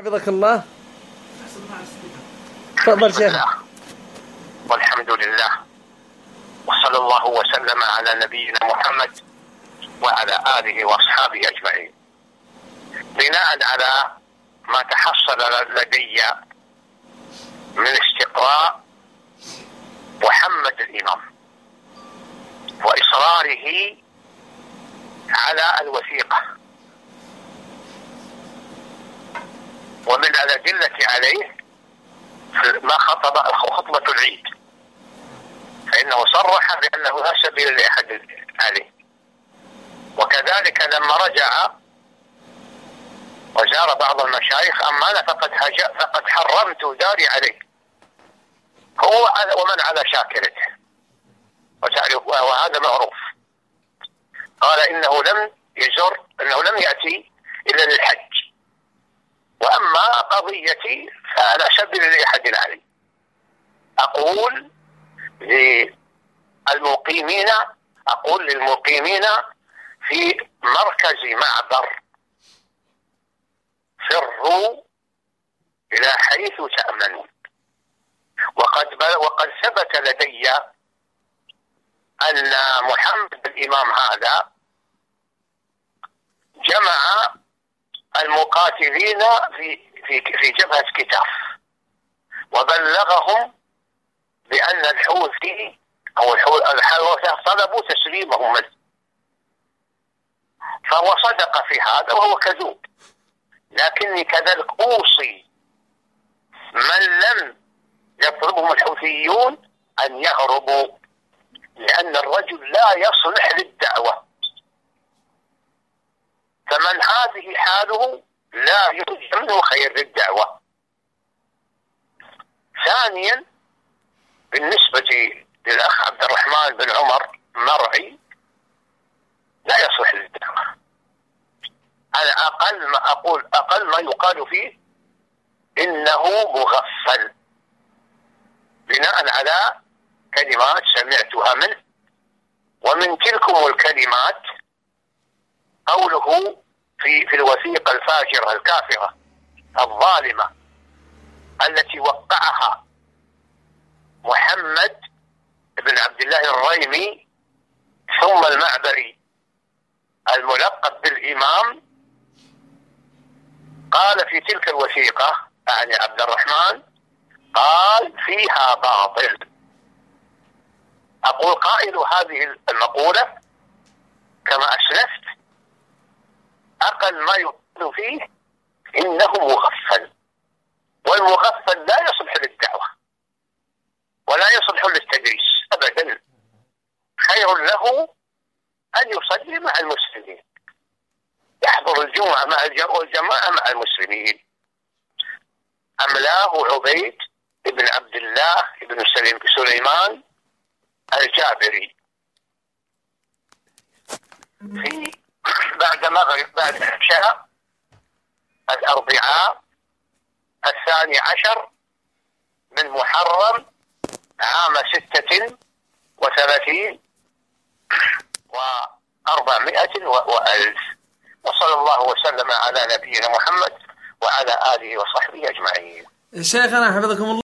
حفظك الله. تفضل شيخ. والحمد لله. وصلى الله وسلم على نبينا محمد وعلى آله وأصحابه أجمعين. بناء على ما تحصل لدي من استقراء محمد الإمام وإصراره على الوثيقة ومن الأدلة عليه ما خطب خطبة العيد. فإنه صرح بأنه لا سبيل لأحد عليه. وكذلك لما رجع وزار بعض المشايخ أما أنا فقد فقد حرمت داري عليه. هو ومن على شاكلته. وهذا معروف. قال إنه لم يزر إنه لم يأتي إلا للحج. وأما قضيتي فلا سبيل لأحد علي أقول للمقيمين أقول للمقيمين في مركز معبر. فروا إلى حيث تأمنون وقد وقد ثبت لدي أن محمد الإمام هذا المقاتلين في في في جبهة كتاف. وبلغهم بأن الحوثي أو الحوثي طلبوا تسليمهم. منه فهو صدق في هذا وهو كذوب. لكني كذلك أوصي من لم يطلبهم الحوثيون أن يهربوا لأن الرجل لا يصلح للدعوة حاله لا يرجى منه خير للدعوة ثانيا بالنسبة للأخ عبد الرحمن بن عمر مرعي لا يصلح للدعوة. على أقل ما أقول أقل ما يقال فيه إنه مغفل. بناء على كلمات سمعتها منه. ومن تلكم الكلمات قوله في في الوثيقة الفاجرة الكافرة الظالمة التي وقعها محمد بن عبد الله الريمي ثم المعبري الملقب بالإمام. قال في تلك الوثيقة يعني عبد الرحمن قال فيها باطل. أقول قائل هذه المقولة كما أسلفت أقل ما يقول فيه إنه مغفل. والمغفل لا يصلح للدعوة ولا يصلح للتدريس أبدا. خير له أن يصلي مع المسلمين. يحضر الجمعة مع والجماعة مع المسلمين. أملاه عبيد بن عبد الله بن سليمان الجابري. في بعد مغرب بعد العشاء الأربعاء الثاني عشر من محرم عام ستة وثلاثين وأربعمائة وألف. وصلى الله وسلم على نبينا محمد وعلى آله وصحبه أجمعين. شيخنا حفظكم الله.